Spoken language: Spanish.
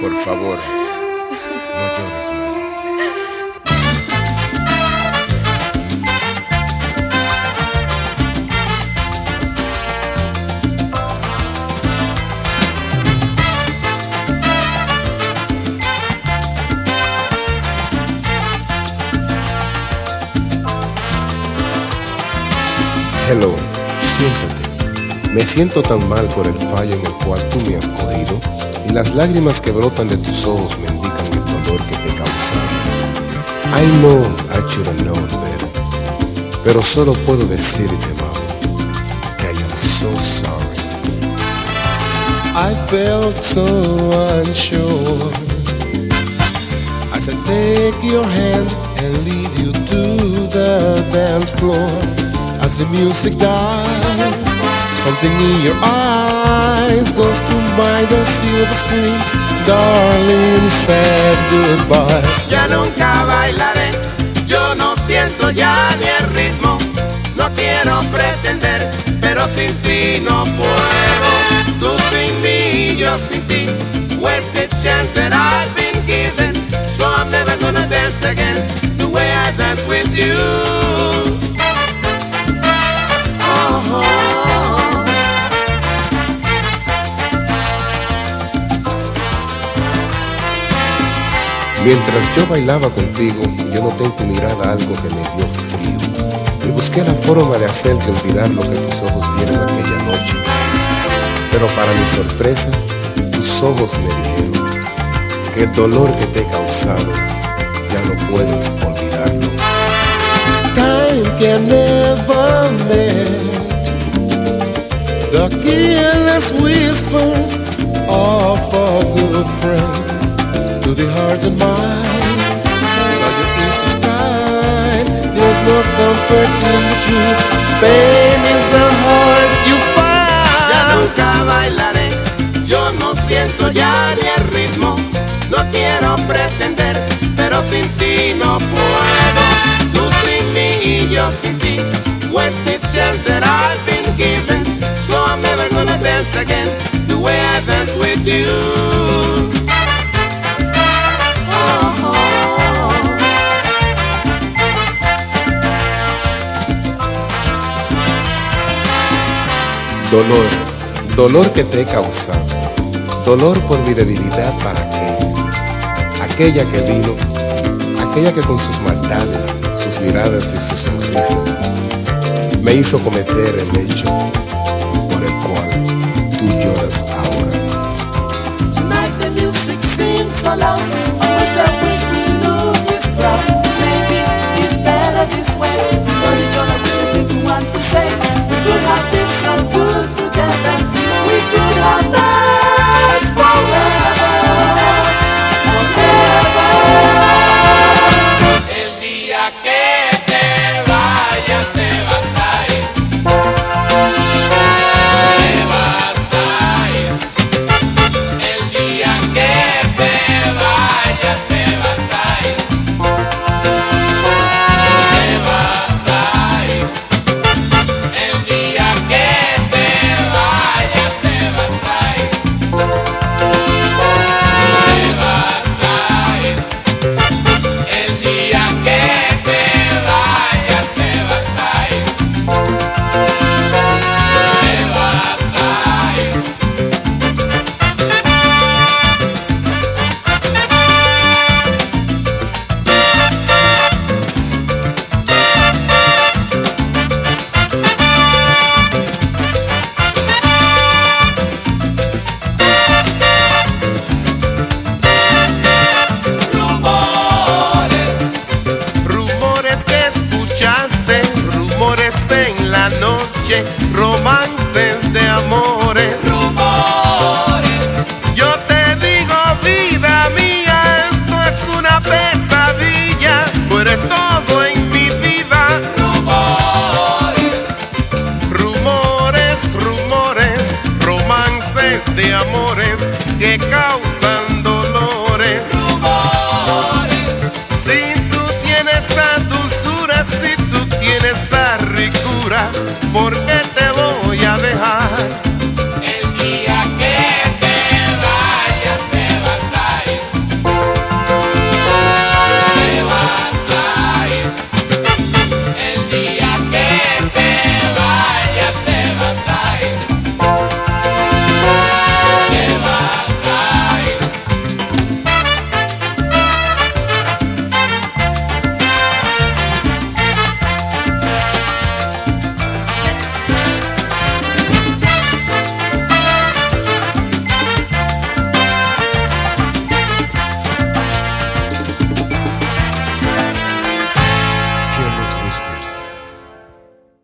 Por favor, no llores más. Hello, siéntate. Me siento tan mal por el fallo en el cual tú me has cogido y las lágrimas que brotan de tus ojos me indican el dolor que te he causado. I know I should have known better, pero solo puedo decirte, mami, que I am so sorry. I felt so unsure I take your hand and lead you to the dance floor. As the music dies, something in your eyes goes to by the silver screen. Darling, said goodbye. Ya nunca bailaré, yo no siento ya ni el ritmo. No quiero pretender, pero sin ti no puedo. Tú sin mí, yo sin ti. Wasted chance that I've been given. So I'm never gonna dance again the way I dance with you. Mientras yo bailaba contigo, yo noté en tu mirada algo que me dio frío. Y busqué la forma de hacerte olvidar lo que tus ojos vieron aquella noche. Pero para mi sorpresa, tus ojos me dijeron que el dolor que te he causado ya no puedes olvidarlo. Time can never mend the careless whispers of a good friend the heart and mind. Peace is kind. There's no comfort in the truth. Pain is the heart you Ya find. nunca bailaré, yo no siento ya ni el ritmo. No quiero pretender, pero sin ti no puedo. Tú sin mí y yo sin ti. Wasted chance that I've been given. So I'm never gonna dance again the way I dance with you. Dolor, dolor que te he causado. Dolor por mi debilidad para aquella. Aquella que vino, aquella que con sus maldades, sus miradas y sus sonrisas me hizo cometer el hecho la noche, romances de amores. rumores, Yo te digo, vida mía, esto es una pesadilla, tú eres todo en mi vida. rumores, Rumores, rumores, romances de amores que causan ¿por